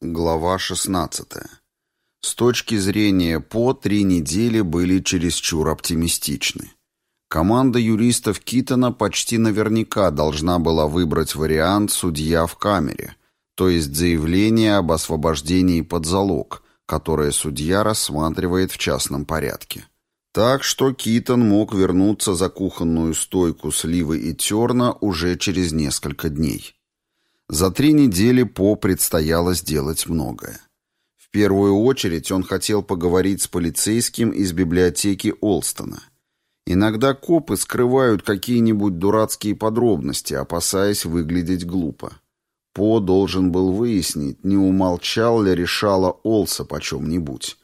Глава 16. С точки зрения По, три недели были чересчур оптимистичны. Команда юристов Китона почти наверняка должна была выбрать вариант «судья в камере», то есть заявление об освобождении под залог, которое судья рассматривает в частном порядке. Так что Китон мог вернуться за кухонную стойку сливы и терна уже через несколько дней. За три недели По предстояло сделать многое. В первую очередь он хотел поговорить с полицейским из библиотеки Олстона. Иногда копы скрывают какие-нибудь дурацкие подробности, опасаясь выглядеть глупо. По должен был выяснить, не умолчал ли решала Олса почем-нибудь.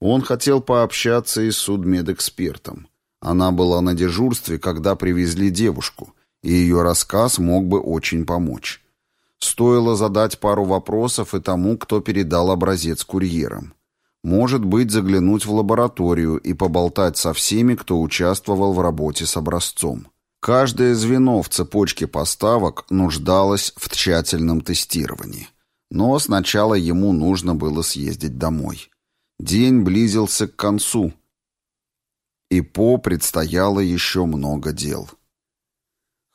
Он хотел пообщаться и с судмедэкспертом. Она была на дежурстве, когда привезли девушку, и ее рассказ мог бы очень помочь. Стоило задать пару вопросов и тому, кто передал образец курьерам. Может быть, заглянуть в лабораторию и поболтать со всеми, кто участвовал в работе с образцом. Каждое звено в цепочке поставок нуждалось в тщательном тестировании. Но сначала ему нужно было съездить домой. День близился к концу, и По предстояло еще много дел.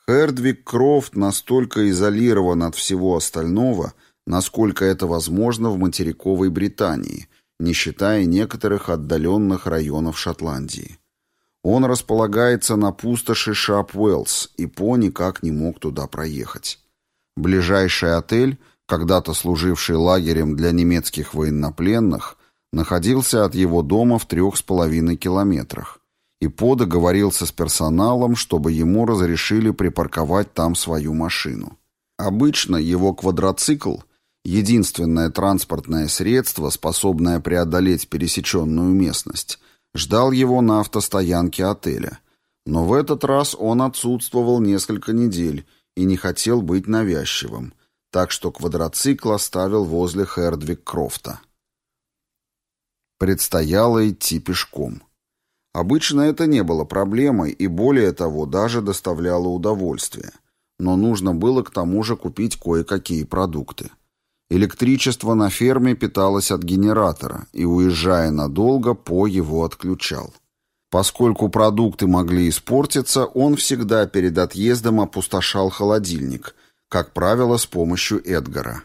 Хердвиг Крофт настолько изолирован от всего остального, насколько это возможно в материковой Британии, не считая некоторых отдаленных районов Шотландии. Он располагается на пустоши Шапвеллс, и По никак не мог туда проехать. Ближайший отель, когда-то служивший лагерем для немецких военнопленных, находился от его дома в трех с половиной километрах, и По договорился с персоналом, чтобы ему разрешили припарковать там свою машину. Обычно его квадроцикл — единственное транспортное средство, способное преодолеть пересеченную местность, ждал его на автостоянке отеля. Но в этот раз он отсутствовал несколько недель и не хотел быть навязчивым, так что квадроцикл оставил возле Хердвиг Крофта. Предстояло идти пешком. Обычно это не было проблемой и, более того, даже доставляло удовольствие. Но нужно было к тому же купить кое-какие продукты. Электричество на ферме питалось от генератора, и, уезжая надолго, По его отключал. Поскольку продукты могли испортиться, он всегда перед отъездом опустошал холодильник, как правило, с помощью Эдгара.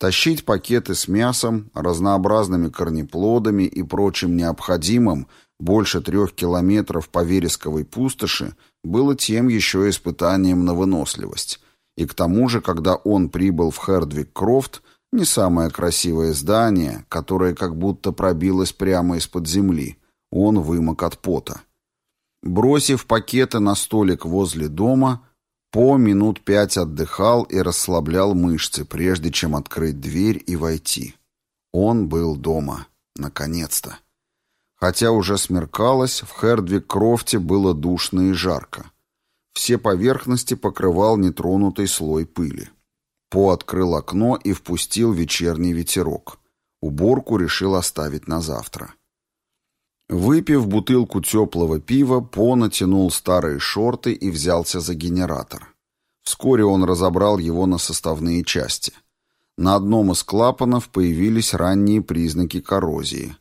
Тащить пакеты с мясом, разнообразными корнеплодами и прочим необходимым больше трех километров по вересковой пустоши было тем еще испытанием на выносливость. И к тому же, когда он прибыл в Хердвик-Крофт, не самое красивое здание, которое как будто пробилось прямо из-под земли, он вымок от пота. Бросив пакеты на столик возле дома, По минут пять отдыхал и расслаблял мышцы, прежде чем открыть дверь и войти. Он был дома. Наконец-то. Хотя уже смеркалось, в Хердвик-Крофте было душно и жарко. Все поверхности покрывал нетронутый слой пыли. По открыл окно и впустил вечерний ветерок. Уборку решил оставить на завтра. Выпив бутылку теплого пива, По натянул старые шорты и взялся за генератор. Вскоре он разобрал его на составные части. На одном из клапанов появились ранние признаки коррозии.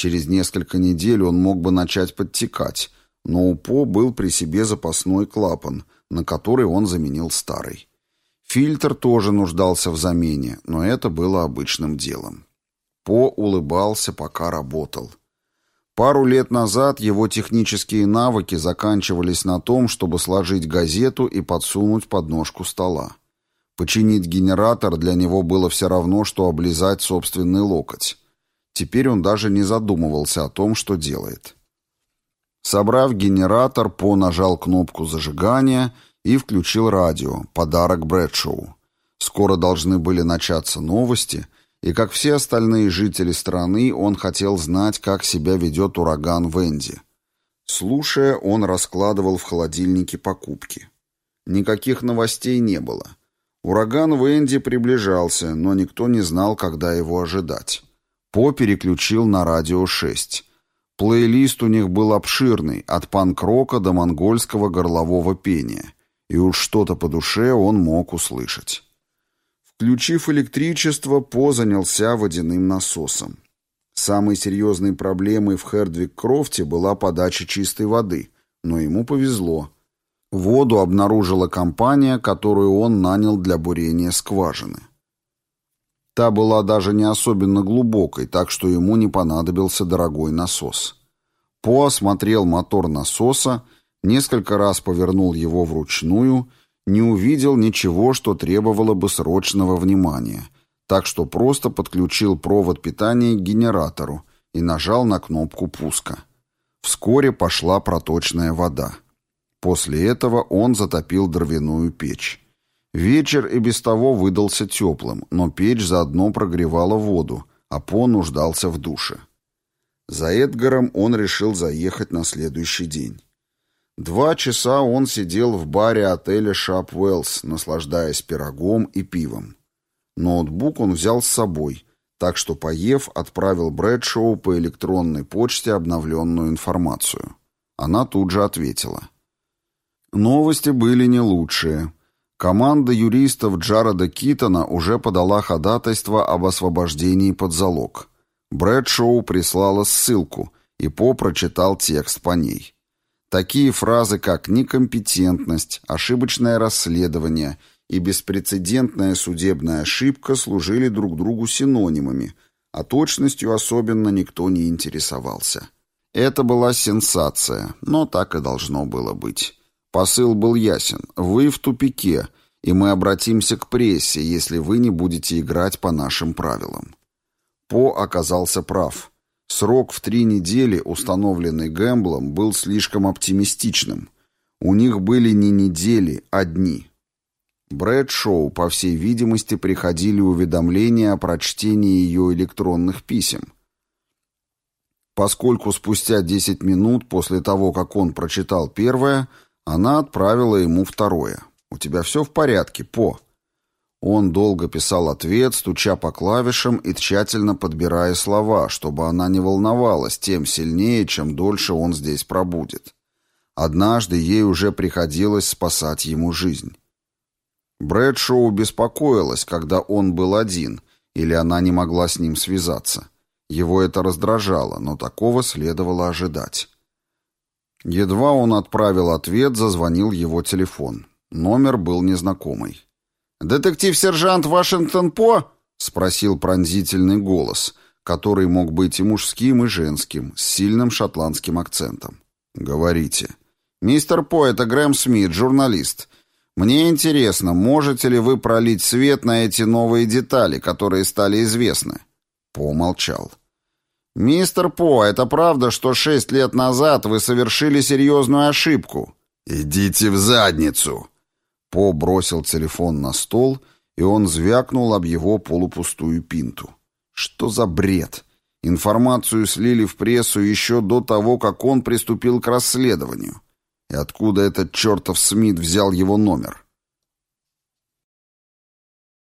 Через несколько недель он мог бы начать подтекать, но у По был при себе запасной клапан, на который он заменил старый. Фильтр тоже нуждался в замене, но это было обычным делом. По улыбался, пока работал. Пару лет назад его технические навыки заканчивались на том, чтобы сложить газету и подсунуть под ножку стола. Починить генератор для него было все равно, что облизать собственный локоть. Теперь он даже не задумывался о том, что делает. Собрав генератор, По нажал кнопку зажигания и включил радио, подарок Брэдшоу. Скоро должны были начаться новости, и, как все остальные жители страны, он хотел знать, как себя ведет ураган Венди. Слушая, он раскладывал в холодильнике покупки. Никаких новостей не было. Ураган Венди приближался, но никто не знал, когда его ожидать. По переключил на радио 6. Плейлист у них был обширный, от панк-рока до монгольского горлового пения, и уж что-то по душе он мог услышать. Включив электричество, По занялся водяным насосом. Самой серьезной проблемой в Хердвик-Крофте была подача чистой воды, но ему повезло. Воду обнаружила компания, которую он нанял для бурения скважины. Та была даже не особенно глубокой, так что ему не понадобился дорогой насос. По осмотрел мотор насоса, несколько раз повернул его вручную, не увидел ничего, что требовало бы срочного внимания, так что просто подключил провод питания к генератору и нажал на кнопку пуска. Вскоре пошла проточная вода. После этого он затопил дровяную печь. Вечер и без того выдался теплым, но печь заодно прогревала воду, а По нуждался в душе. За Эдгаром он решил заехать на следующий день. Два часа он сидел в баре отеля «Шапвеллс», наслаждаясь пирогом и пивом. Ноутбук он взял с собой, так что, поев, отправил Брэдшоу по электронной почте обновленную информацию. Она тут же ответила. Новости были не лучшие. Команда юристов Джареда Китона уже подала ходатайство об освобождении под залог. Брэдшоу прислала ссылку, и По прочитал текст по ней. Такие фразы, как «некомпетентность», «ошибочное расследование» и «беспрецедентная судебная ошибка» служили друг другу синонимами, а точностью особенно никто не интересовался. Это была сенсация, но так и должно было быть. Посыл был ясен. Вы в тупике, и мы обратимся к прессе, если вы не будете играть по нашим правилам. По оказался прав. Срок в три недели, установленный Гэмблом, был слишком оптимистичным. У них были не недели, а дни. Брэдшоу, по всей видимости, приходили уведомления о прочтении ее электронных писем. Поскольку спустя 10 минут после того, как он прочитал первое, она отправила ему второе. «У тебя все в порядке, По?» Он долго писал ответ, стуча по клавишам и тщательно подбирая слова, чтобы она не волновалась тем сильнее, чем дольше он здесь пробудет. Однажды ей уже приходилось спасать ему жизнь. Брэдшоу беспокоилась, когда он был один, или она не могла с ним связаться. Его это раздражало, но такого следовало ожидать. Едва он отправил ответ, зазвонил его телефон. Номер был незнакомый. «Детектив-сержант Вашингтон По?» — спросил пронзительный голос, который мог быть и мужским, и женским, с сильным шотландским акцентом. «Говорите». «Мистер По, это Грэм Смит, журналист. Мне интересно, можете ли вы пролить свет на эти новые детали, которые стали известны?» По молчал. «Мистер По, это правда, что шесть лет назад вы совершили серьезную ошибку?» «Идите в задницу!» По бросил телефон на стол, и он звякнул об его полупустую пинту. «Что за бред?» Информацию слили в прессу еще до того, как он приступил к расследованию. И откуда этот чертов Смит взял его номер?